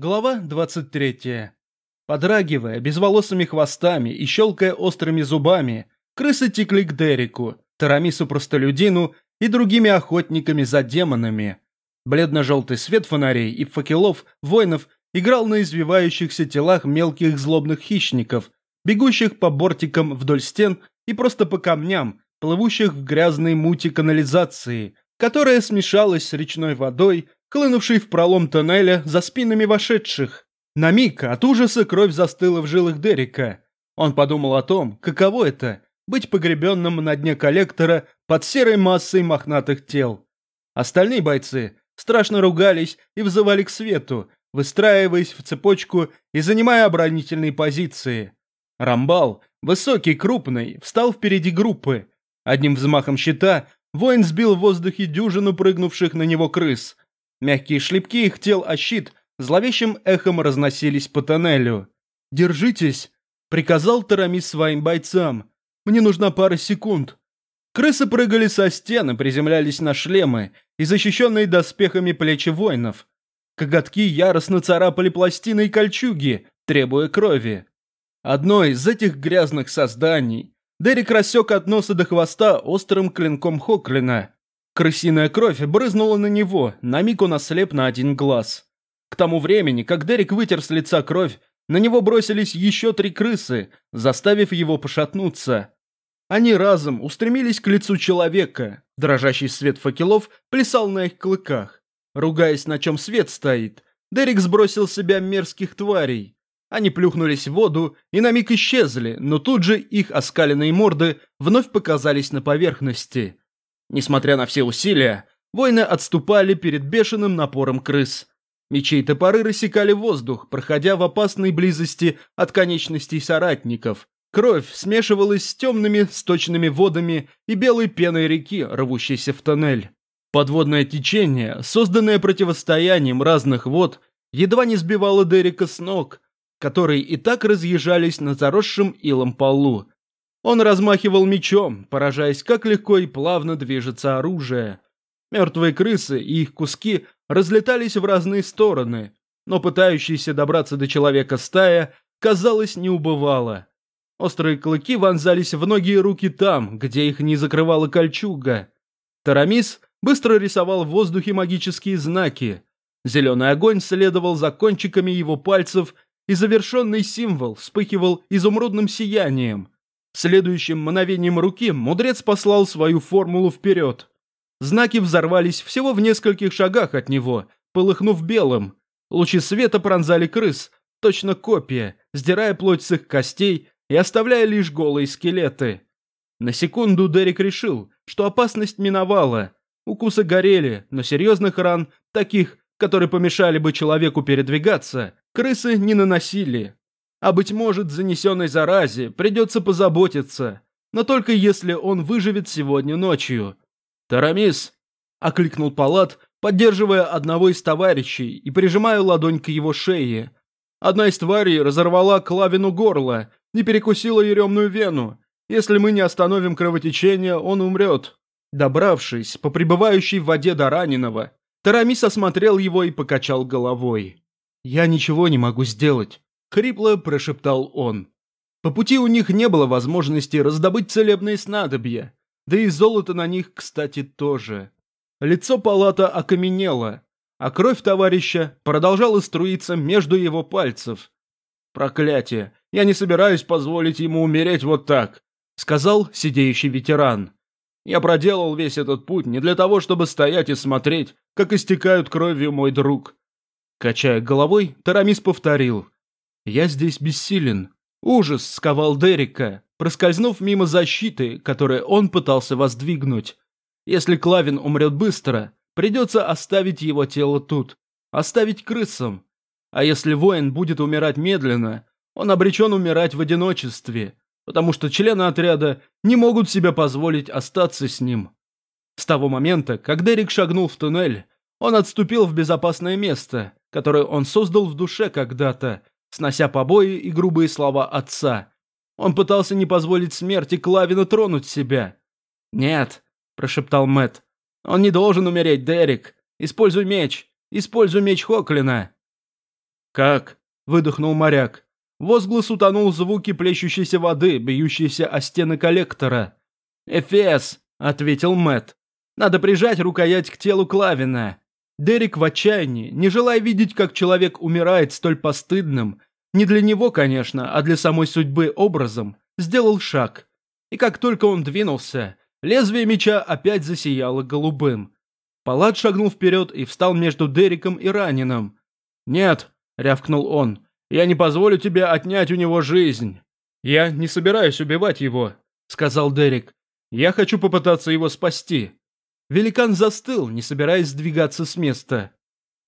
Глава 23. Подрагивая безволосыми хвостами и щелкая острыми зубами, крысы текли к Дереку, Тарамису-простолюдину и другими охотниками за демонами. Бледно-желтый свет фонарей и факелов воинов играл на извивающихся телах мелких злобных хищников, бегущих по бортикам вдоль стен и просто по камням, плывущих в грязной мути канализации, которая смешалась с речной водой, хлынувший в пролом тоннеля за спинами вошедших. На миг от ужаса кровь застыла в жилах Дерека. Он подумал о том, каково это – быть погребенным на дне коллектора под серой массой мохнатых тел. Остальные бойцы страшно ругались и взывали к свету, выстраиваясь в цепочку и занимая оборонительные позиции. Рамбал, высокий, крупный, встал впереди группы. Одним взмахом щита воин сбил в воздухе дюжину прыгнувших на него крыс – Мягкие шлепки их тел о щит зловещим эхом разносились по тоннелю. «Держитесь!» – приказал Тарамис своим бойцам. «Мне нужна пара секунд». Крысы прыгали со стены, приземлялись на шлемы и защищенные доспехами плечи воинов. Коготки яростно царапали пластины и кольчуги, требуя крови. Одно из этих грязных созданий Дерек рассек от носа до хвоста острым клинком Хоклина. Крысиная кровь брызнула на него, на миг он ослеп на один глаз. К тому времени, как Дерек вытер с лица кровь, на него бросились еще три крысы, заставив его пошатнуться. Они разом устремились к лицу человека. Дрожащий свет факелов плясал на их клыках. Ругаясь, на чем свет стоит, Дерек сбросил с себя мерзких тварей. Они плюхнулись в воду и на миг исчезли, но тут же их оскаленные морды вновь показались на поверхности. Несмотря на все усилия, воины отступали перед бешеным напором крыс. Мечи и топоры рассекали воздух, проходя в опасной близости от конечностей соратников. Кровь смешивалась с темными сточными водами и белой пеной реки, рвущейся в тоннель. Подводное течение, созданное противостоянием разных вод, едва не сбивало Дерека с ног, которые и так разъезжались на заросшем илом полу. Он размахивал мечом, поражаясь, как легко и плавно движется оружие. Мертвые крысы и их куски разлетались в разные стороны, но пытающаяся добраться до человека стая, казалось, не убывала. Острые клыки вонзались в ноги и руки там, где их не закрывала кольчуга. Тарамис быстро рисовал в воздухе магические знаки. Зеленый огонь следовал за кончиками его пальцев, и завершенный символ вспыхивал изумрудным сиянием – Следующим мгновением руки мудрец послал свою формулу вперед. Знаки взорвались всего в нескольких шагах от него, полыхнув белым. Лучи света пронзали крыс, точно копия, сдирая плоть с их костей и оставляя лишь голые скелеты. На секунду Дерек решил, что опасность миновала. Укусы горели, но серьезных ран, таких, которые помешали бы человеку передвигаться, крысы не наносили. А быть может, занесенной заразе придется позаботиться, но только если он выживет сегодня ночью. «Тарамис!» – окликнул Палат, поддерживая одного из товарищей и прижимая ладонь к его шее. Одна из тварей разорвала клавину горла и перекусила еремную вену. Если мы не остановим кровотечение, он умрет. Добравшись по пребывающей в воде до раненого, Тарамис осмотрел его и покачал головой. «Я ничего не могу сделать. – хрипло прошептал он. По пути у них не было возможности раздобыть целебные снадобья, да и золото на них, кстати, тоже. Лицо палата окаменело, а кровь товарища продолжала струиться между его пальцев. «Проклятие! Я не собираюсь позволить ему умереть вот так», — сказал сидеющий ветеран. «Я проделал весь этот путь не для того, чтобы стоять и смотреть, как истекают кровью мой друг». Качая головой, Тарамис повторил — я здесь бессилен. Ужас сковал Дерека, проскользнув мимо защиты, которую он пытался воздвигнуть. Если Клавин умрет быстро, придется оставить его тело тут. Оставить крысам. А если воин будет умирать медленно, он обречен умирать в одиночестве, потому что члены отряда не могут себе позволить остаться с ним. С того момента, как Дерек шагнул в туннель, он отступил в безопасное место, которое он создал в душе когда-то, снося побои и грубые слова отца. Он пытался не позволить смерти Клавину тронуть себя. «Нет», – прошептал Мэт. «Он не должен умереть, Дерек. Используй меч. Используй меч Хоклина». «Как?» – выдохнул моряк. Возглас утонул в звуке плещущейся воды, бьющейся о стены коллектора. «Эфес!» – ответил Мэт. «Надо прижать рукоять к телу Клавина». Дерек в отчаянии, не желая видеть, как человек умирает столь постыдным, не для него, конечно, а для самой судьбы образом, сделал шаг. И как только он двинулся, лезвие меча опять засияло голубым. Палат шагнул вперед и встал между Дереком и раненым. «Нет», — рявкнул он, — «я не позволю тебе отнять у него жизнь». «Я не собираюсь убивать его», — сказал Дерек. «Я хочу попытаться его спасти». Великан застыл, не собираясь сдвигаться с места.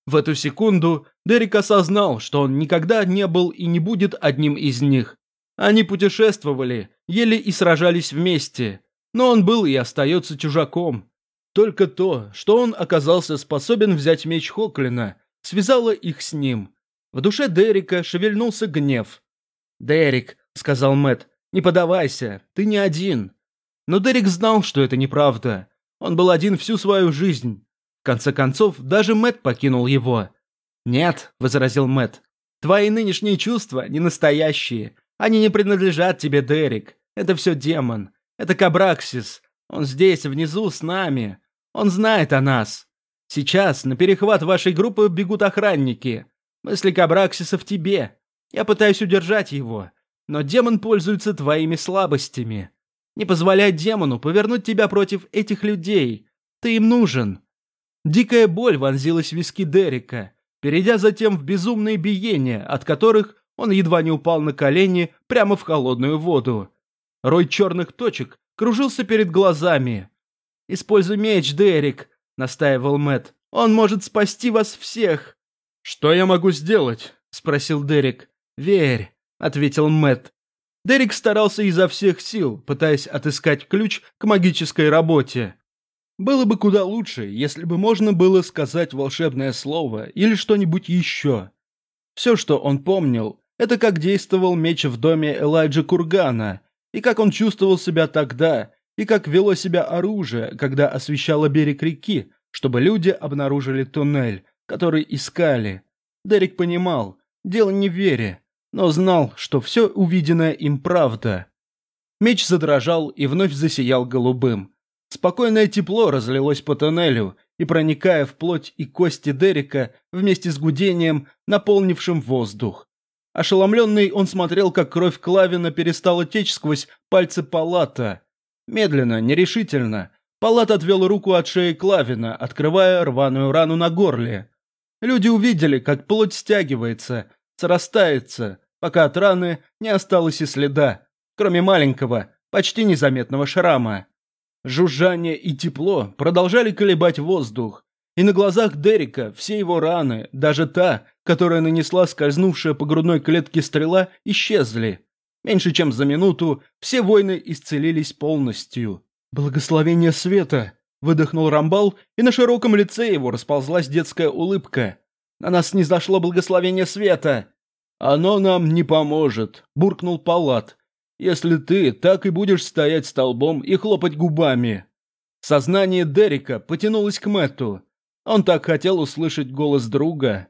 В эту секунду Дерек осознал, что он никогда не был и не будет одним из них. Они путешествовали, ели и сражались вместе, но он был и остается чужаком. Только то, что он оказался способен взять меч Хоклина, связало их с ним. В душе Дерека шевельнулся гнев. «Дерек», — сказал Мэт, — «не подавайся, ты не один». Но Дерек знал, что это неправда. Он был один всю свою жизнь. В конце концов, даже Мэт покинул его. «Нет», — возразил Мэт, — «твои нынешние чувства не настоящие. Они не принадлежат тебе, Дерек. Это все демон. Это Кабраксис. Он здесь, внизу, с нами. Он знает о нас. Сейчас на перехват вашей группы бегут охранники. Мысли Кабраксиса в тебе. Я пытаюсь удержать его. Но демон пользуется твоими слабостями. Не позволяй демону повернуть тебя против этих людей. Ты им нужен. Дикая боль вонзилась в виски Дерека, перейдя затем в безумные биения, от которых он едва не упал на колени прямо в холодную воду. Рой черных точек кружился перед глазами. «Используй меч, Дерек», — настаивал Мэт. «Он может спасти вас всех». «Что я могу сделать?» — спросил Дерек. «Верь», — ответил Мэт. Дерек старался изо всех сил, пытаясь отыскать ключ к магической работе. Было бы куда лучше, если бы можно было сказать волшебное слово или что-нибудь еще. Все, что он помнил, это как действовал меч в доме Элайджа Кургана, и как он чувствовал себя тогда, и как вело себя оружие, когда освещало берег реки, чтобы люди обнаружили туннель, который искали. Дерек понимал, дело не в вере, но знал, что все увиденное им правда. Меч задрожал и вновь засиял голубым. Спокойное тепло разлилось по тоннелю и, проникая в плоть и кости Дерека, вместе с гудением, наполнившим воздух. Ошеломленный, он смотрел, как кровь Клавина перестала течь сквозь пальцы Палата. Медленно, нерешительно, Палат отвел руку от шеи Клавина, открывая рваную рану на горле. Люди увидели, как плоть стягивается, срастается, пока от раны не осталось и следа, кроме маленького, почти незаметного шрама. Жужжание и тепло продолжали колебать воздух, и на глазах Дерека все его раны, даже та, которая нанесла скользнувшая по грудной клетке стрела, исчезли. Меньше чем за минуту все воины исцелились полностью. «Благословение света!» – выдохнул Рамбал, и на широком лице его расползлась детская улыбка. «На нас не зашло благословение света!» «Оно нам не поможет», – буркнул Палат. «Если ты так и будешь стоять столбом и хлопать губами». Сознание Дерека потянулось к Мэтту. Он так хотел услышать голос друга.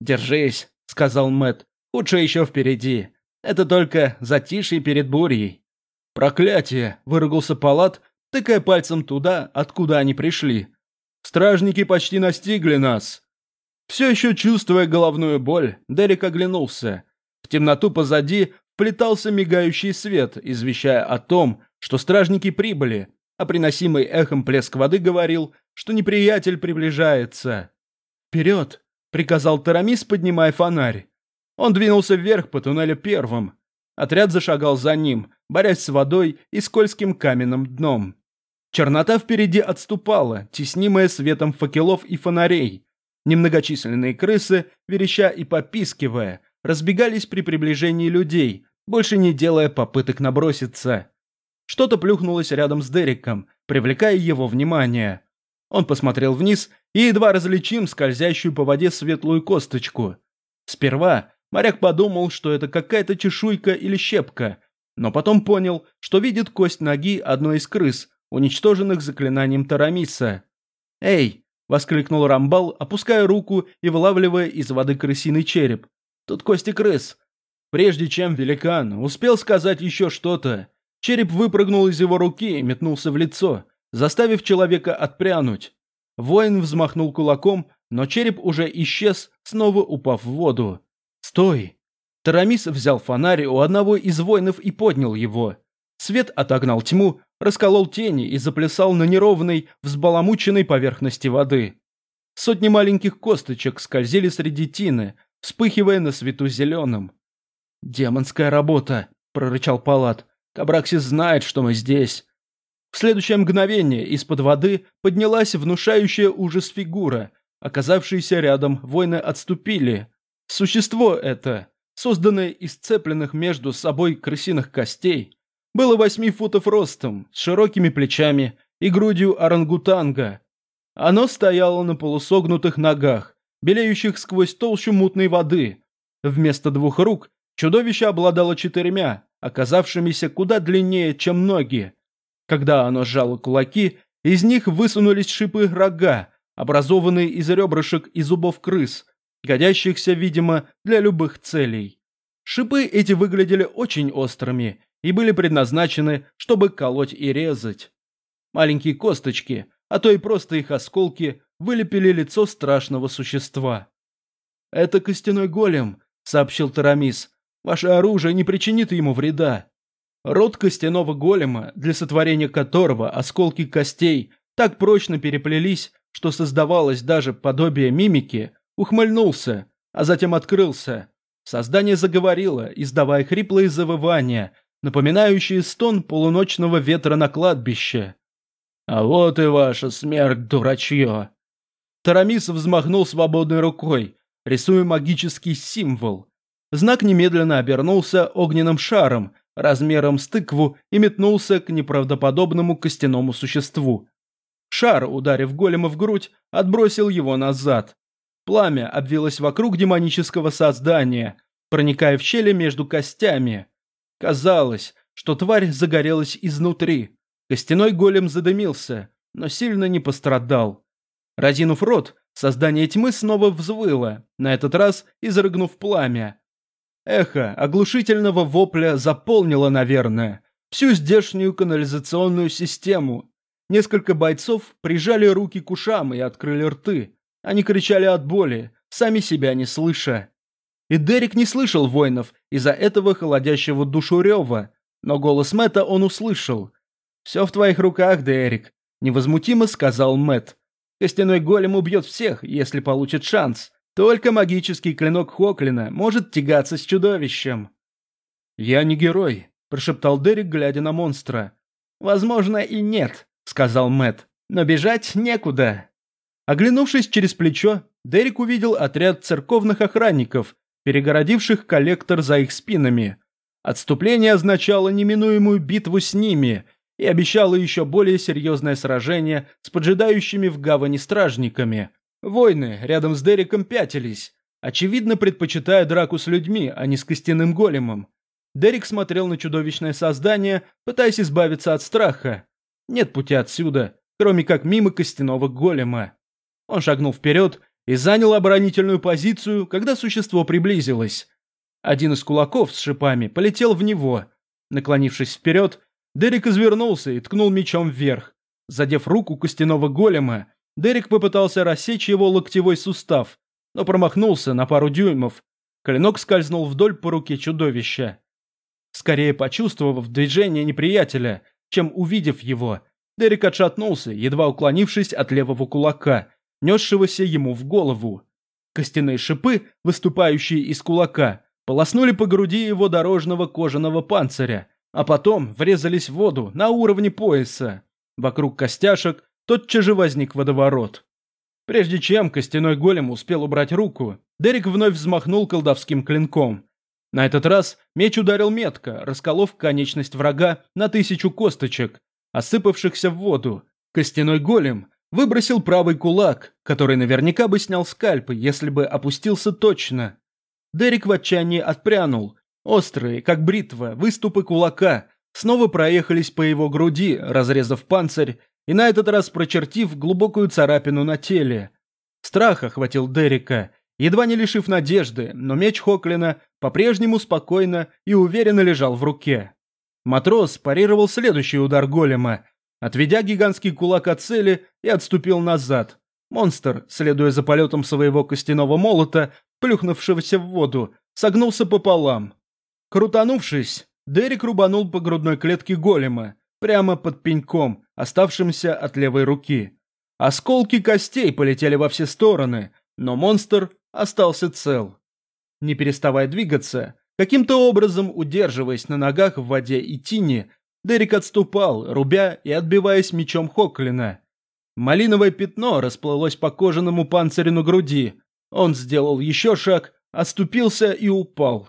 «Держись», — сказал Мэт. «Худшее еще впереди. Это только затишье перед бурей». «Проклятие!» — выругался Палат, тыкая пальцем туда, откуда они пришли. «Стражники почти настигли нас!» Все еще чувствуя головную боль, Дерек оглянулся. В темноту позади вплетался мигающий свет, извещая о том, что стражники прибыли, а приносимый эхом плеск воды говорил, что неприятель приближается. «Вперед!» — приказал Тарамис, поднимая фонарь. Он двинулся вверх по туннелю первым. Отряд зашагал за ним, борясь с водой и скользким каменным дном. Чернота впереди отступала, теснимая светом факелов и фонарей. Немногочисленные крысы, вереща и попискивая, разбегались при приближении людей, больше не делая попыток наброситься. Что-то плюхнулось рядом с Дереком, привлекая его внимание. Он посмотрел вниз и едва различим скользящую по воде светлую косточку. Сперва моряк подумал, что это какая-то чешуйка или щепка, но потом понял, что видит кость ноги одной из крыс, уничтоженных заклинанием Тарамиса. «Эй!» – воскликнул Рамбал, опуская руку и вылавливая из воды крысиный череп. тут кости крыс». Прежде чем великан успел сказать еще что-то, череп выпрыгнул из его руки и метнулся в лицо, заставив человека отпрянуть. Воин взмахнул кулаком, но череп уже исчез, снова упав в воду. «Стой!» Тарамис взял фонарь у одного из воинов и поднял его. Свет отогнал тьму, расколол тени и заплясал на неровной, взбаламученной поверхности воды. Сотни маленьких косточек скользили среди тины, вспыхивая на свету зеленым. «Демонская работа», – прорычал Палат. «Кабраксис знает, что мы здесь». В следующее мгновение из-под воды поднялась внушающая ужас фигура. Оказавшиеся рядом воины отступили. Существо это, созданное из цепленных между собой крысиных костей, было восьми футов ростом, с широкими плечами и грудью орангутанга. Оно стояло на полусогнутых ногах, белеющих сквозь толщу мутной воды. Вместо двух рук Чудовище обладало четырьмя, оказавшимися куда длиннее, чем ноги. Когда оно сжало кулаки, из них высунулись шипы рога, образованные из ребрышек и зубов крыс, годящихся, видимо, для любых целей. Шипы эти выглядели очень острыми и были предназначены, чтобы колоть и резать. Маленькие косточки, а то и просто их осколки, вылепили лицо страшного существа. «Это костяной голем», — сообщил Тарамис, Ваше оружие не причинит ему вреда. Рот костяного голема, для сотворения которого осколки костей так прочно переплелись, что создавалось даже подобие мимики, ухмыльнулся, а затем открылся. Создание заговорило, издавая хриплые завывания, напоминающие стон полуночного ветра на кладбище. «А вот и ваша смерть, дурачье!» Тарамис взмахнул свободной рукой, рисуя магический символ. Знак немедленно обернулся огненным шаром, размером с тыкву, и метнулся к неправдоподобному костяному существу. Шар, ударив голема в грудь, отбросил его назад. Пламя обвилось вокруг демонического создания, проникая в щели между костями. Казалось, что тварь загорелась изнутри. Костяной голем задымился, но сильно не пострадал. Разинув рот, создание тьмы снова взвыло, на этот раз изрыгнув пламя. Эхо оглушительного вопля заполнило, наверное, всю здешнюю канализационную систему. Несколько бойцов прижали руки к ушам и открыли рты. Они кричали от боли, сами себя не слыша. И Дерек не слышал воинов из-за этого холодящего душу рева, но голос Мэтта он услышал. «Все в твоих руках, Дерек», – невозмутимо сказал Мэтт. «Костяной голем убьет всех, если получит шанс. Только магический клинок Хоклина может тягаться с чудовищем. «Я не герой», – прошептал Дерек, глядя на монстра. «Возможно, и нет», – сказал Мэт, «но бежать некуда». Оглянувшись через плечо, Дерек увидел отряд церковных охранников, перегородивших коллектор за их спинами. Отступление означало неминуемую битву с ними и обещало еще более серьезное сражение с поджидающими в гавани стражниками – Воины рядом с Дереком пятились, очевидно предпочитая драку с людьми, а не с костяным големом. Дерек смотрел на чудовищное создание, пытаясь избавиться от страха. Нет пути отсюда, кроме как мимо костяного голема. Он шагнул вперед и занял оборонительную позицию, когда существо приблизилось. Один из кулаков с шипами полетел в него. Наклонившись вперед, Дерек извернулся и ткнул мечом вверх. Задев руку костяного голема, Дерек попытался рассечь его локтевой сустав, но промахнулся на пару дюймов. Клинок скользнул вдоль по руке чудовища. Скорее почувствовав движение неприятеля, чем увидев его, Дерек отшатнулся, едва уклонившись от левого кулака, несшегося ему в голову. Костяные шипы, выступающие из кулака, полоснули по груди его дорожного кожаного панциря, а потом врезались в воду на уровне пояса. Вокруг костяшек тотчас же возник водоворот. Прежде чем костяной голем успел убрать руку, Дерек вновь взмахнул колдовским клинком. На этот раз меч ударил метко, расколов конечность врага на тысячу косточек, осыпавшихся в воду. Костяной голем выбросил правый кулак, который наверняка бы снял скальпы, если бы опустился точно. Дерек в отчаянии отпрянул. Острые, как бритва, выступы кулака снова проехались по его груди, разрезав панцирь и на этот раз прочертив глубокую царапину на теле. Страх охватил Дерека, едва не лишив надежды, но меч Хоклина по-прежнему спокойно и уверенно лежал в руке. Матрос парировал следующий удар голема, отведя гигантский кулак от цели и отступил назад. Монстр, следуя за полетом своего костяного молота, плюхнувшегося в воду, согнулся пополам. Крутанувшись, Дерек рубанул по грудной клетке голема, прямо под пеньком, оставшимся от левой руки. Осколки костей полетели во все стороны, но монстр остался цел. Не переставая двигаться, каким-то образом удерживаясь на ногах в воде и тине, Дерек отступал, рубя и отбиваясь мечом Хоклина. Малиновое пятно расплылось по кожаному панцирю на груди. Он сделал еще шаг, оступился и упал.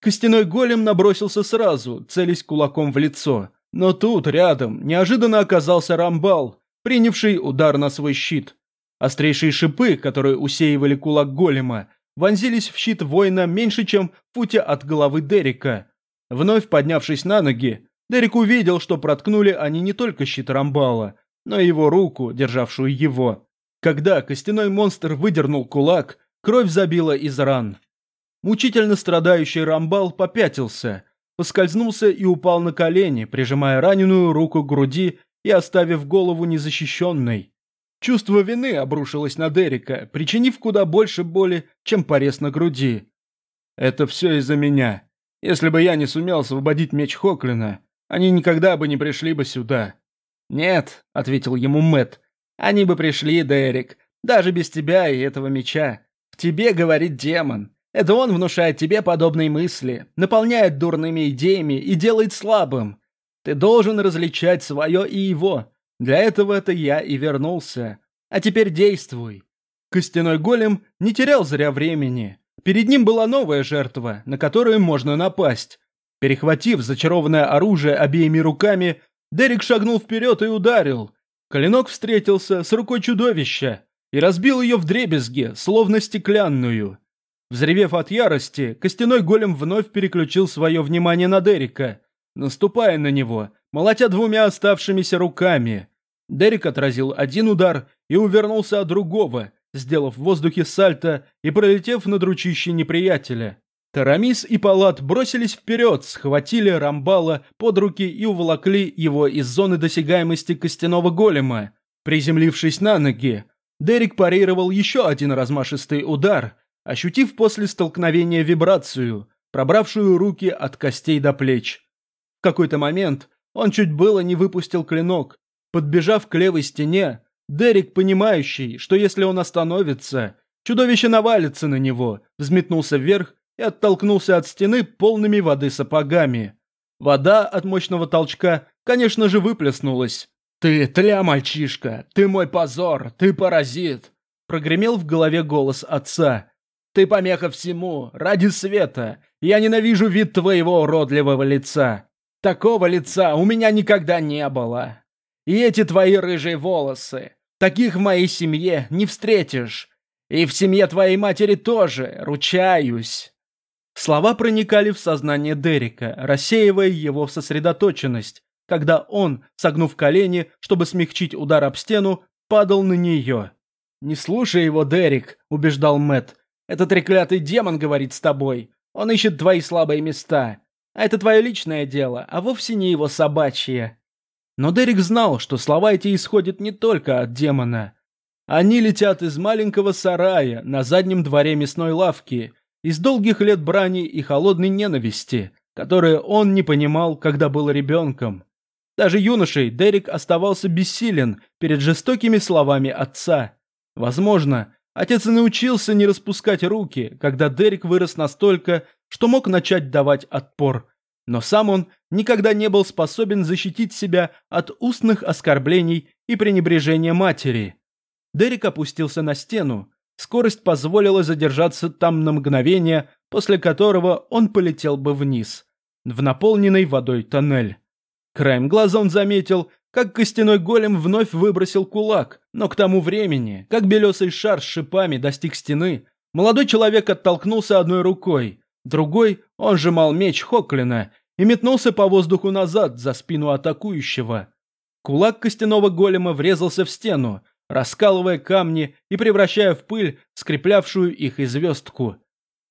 Костяной голем набросился сразу, целясь кулаком в лицо. Но тут, рядом, неожиданно оказался Рамбал, принявший удар на свой щит. Острейшие шипы, которые усеивали кулак голема, вонзились в щит воина меньше, чем в футе от головы Дерека. Вновь поднявшись на ноги, Дерек увидел, что проткнули они не только щит Рамбала, но и его руку, державшую его. Когда костяной монстр выдернул кулак, кровь забила из ран. Мучительно страдающий Рамбал попятился – поскользнулся и упал на колени, прижимая раненую руку к груди и оставив голову незащищенной. Чувство вины обрушилось на Дерека, причинив куда больше боли, чем порез на груди. «Это все из-за меня. Если бы я не сумел освободить меч Хоклина, они никогда бы не пришли бы сюда». «Нет», — ответил ему Мэт, — «они бы пришли, Дерек, даже без тебя и этого меча. В тебе говорит демон. Это он внушает тебе подобные мысли, наполняет дурными идеями и делает слабым. Ты должен различать свое и его. Для этого это я и вернулся. А теперь действуй. Костяной голем не терял зря времени. Перед ним была новая жертва, на которую можно напасть. Перехватив зачарованное оружие обеими руками, Дерек шагнул вперед и ударил. Клинок встретился с рукой чудовища и разбил ее в дребезги, словно стеклянную. Взревев от ярости, костяной голем вновь переключил свое внимание на Дерека, наступая на него, молотя двумя оставшимися руками. Дерек отразил один удар и увернулся от другого, сделав в воздухе сальто и пролетев над ручищей неприятеля. Тарамис и Палат бросились вперед, схватили Рамбала под руки и уволокли его из зоны досягаемости костяного голема. Приземлившись на ноги, Дерек парировал еще один размашистый удар – ощутив после столкновения вибрацию, пробравшую руки от костей до плеч. В какой-то момент он чуть было не выпустил клинок. Подбежав к левой стене, Дерек, понимающий, что если он остановится, чудовище навалится на него, взметнулся вверх и оттолкнулся от стены полными воды сапогами. Вода от мощного толчка, конечно же, выплеснулась. «Ты тля, мальчишка! Ты мой позор! Ты паразит!» Прогремел в голове голос отца. Ты помеха всему, ради света. Я ненавижу вид твоего уродливого лица. Такого лица у меня никогда не было. И эти твои рыжие волосы. Таких в моей семье не встретишь. И в семье твоей матери тоже, ручаюсь». Слова проникали в сознание Дерека, рассеивая его в сосредоточенность, когда он, согнув колени, чтобы смягчить удар об стену, падал на нее. «Не слушай его, Дерек», — убеждал Мэтт. Этот треклятый демон говорит с тобой. Он ищет твои слабые места. А это твое личное дело, а вовсе не его собачье. Но Дерек знал, что слова эти исходят не только от демона. Они летят из маленького сарая на заднем дворе мясной лавки, из долгих лет брани и холодной ненависти, которые он не понимал, когда был ребенком. Даже юношей Дерек оставался бессилен перед жестокими словами отца. Возможно, Отец и научился не распускать руки, когда Дерек вырос настолько, что мог начать давать отпор. Но сам он никогда не был способен защитить себя от устных оскорблений и пренебрежения матери. Дерек опустился на стену. Скорость позволила задержаться там на мгновение, после которого он полетел бы вниз, в наполненный водой тоннель. Краем глаза он заметил, как костяной голем вновь выбросил кулак, но к тому времени, как белесый шар с шипами достиг стены, молодой человек оттолкнулся одной рукой, другой он сжимал меч Хоклина и метнулся по воздуху назад за спину атакующего. Кулак костяного голема врезался в стену, раскалывая камни и превращая в пыль скреплявшую их и звездку.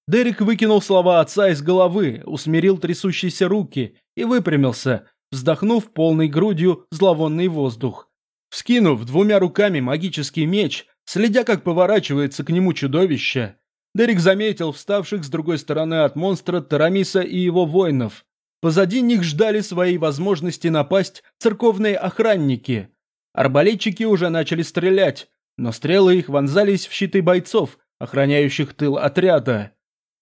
Дерек выкинул слова отца из головы, усмирил трясущиеся руки и выпрямился, вздохнув полной грудью зловонный воздух. Вскинув двумя руками магический меч, следя, как поворачивается к нему чудовище, Дерек заметил вставших с другой стороны от монстра Тарамиса и его воинов. Позади них ждали своей возможности напасть церковные охранники. Арбалетчики уже начали стрелять, но стрелы их вонзались в щиты бойцов, охраняющих тыл отряда.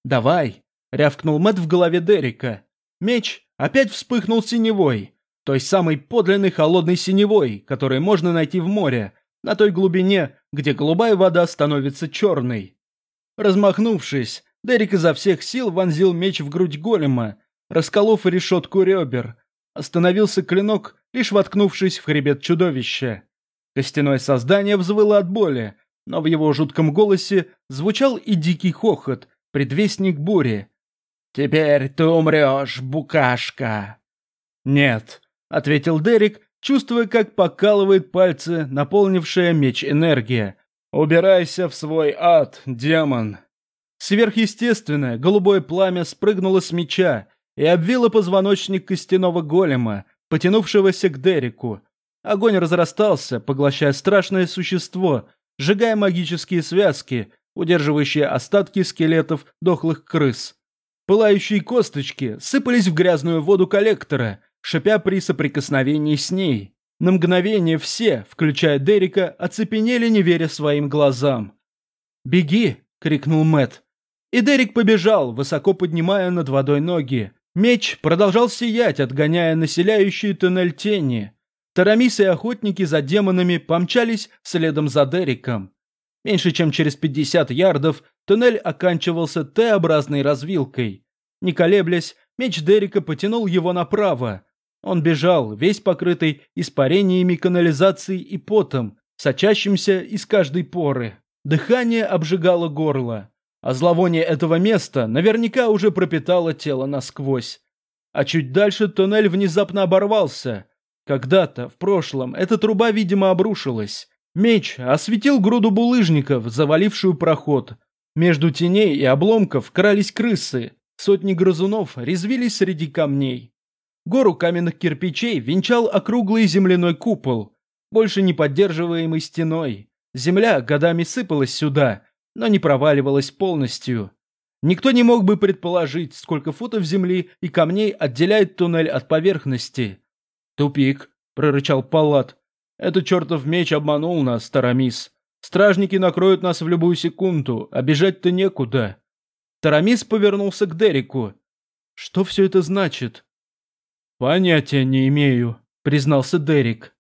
«Давай!» — рявкнул Мэтт в голове Дерека. Меч опять вспыхнул синевой, той самой подлинной холодной синевой, которую можно найти в море, на той глубине, где голубая вода становится черной. Размахнувшись, Дерек изо всех сил вонзил меч в грудь голема, расколов решетку ребер. Остановился клинок, лишь воткнувшись в хребет чудовища. Костяное создание взвыло от боли, но в его жутком голосе звучал и дикий хохот, предвестник бури. «Теперь ты умрешь, букашка!» «Нет», — ответил Дерек, чувствуя, как покалывает пальцы, наполнившая меч энергия. «Убирайся в свой ад, демон!» Сверхъестественное голубое пламя спрыгнуло с меча и обвило позвоночник костяного голема, потянувшегося к Дереку. Огонь разрастался, поглощая страшное существо, сжигая магические связки, удерживающие остатки скелетов дохлых крыс. Пылающие косточки сыпались в грязную воду коллектора, шипя при соприкосновении с ней. На мгновение все, включая Дерека, оцепенели, не веря своим глазам. «Беги!» — крикнул Мэт. И Дерек побежал, высоко поднимая над водой ноги. Меч продолжал сиять, отгоняя населяющие туннель тени. Тарамисы и охотники за демонами помчались следом за Дереком. Меньше чем через 50 ярдов туннель оканчивался Т-образной развилкой. Не колеблясь, меч Дерека потянул его направо. Он бежал, весь покрытый испарениями канализации и потом, сочащимся из каждой поры. Дыхание обжигало горло, а зловоние этого места наверняка уже пропитало тело насквозь. А чуть дальше туннель внезапно оборвался. Когда-то, в прошлом, эта труба, видимо, обрушилась. Меч осветил груду булыжников, завалившую проход. Между теней и обломков крались крысы. Сотни грызунов резвились среди камней. Гору каменных кирпичей венчал округлый земляной купол, больше не поддерживаемый стеной. Земля годами сыпалась сюда, но не проваливалась полностью. Никто не мог бы предположить, сколько футов земли и камней отделяет туннель от поверхности. «Тупик», — прорычал Палат. Этот чертов меч обманул нас, Тарамис. Стражники накроют нас в любую секунду, а бежать-то некуда. Тарамис повернулся к Дереку. Что все это значит? Понятия не имею, признался Дерек.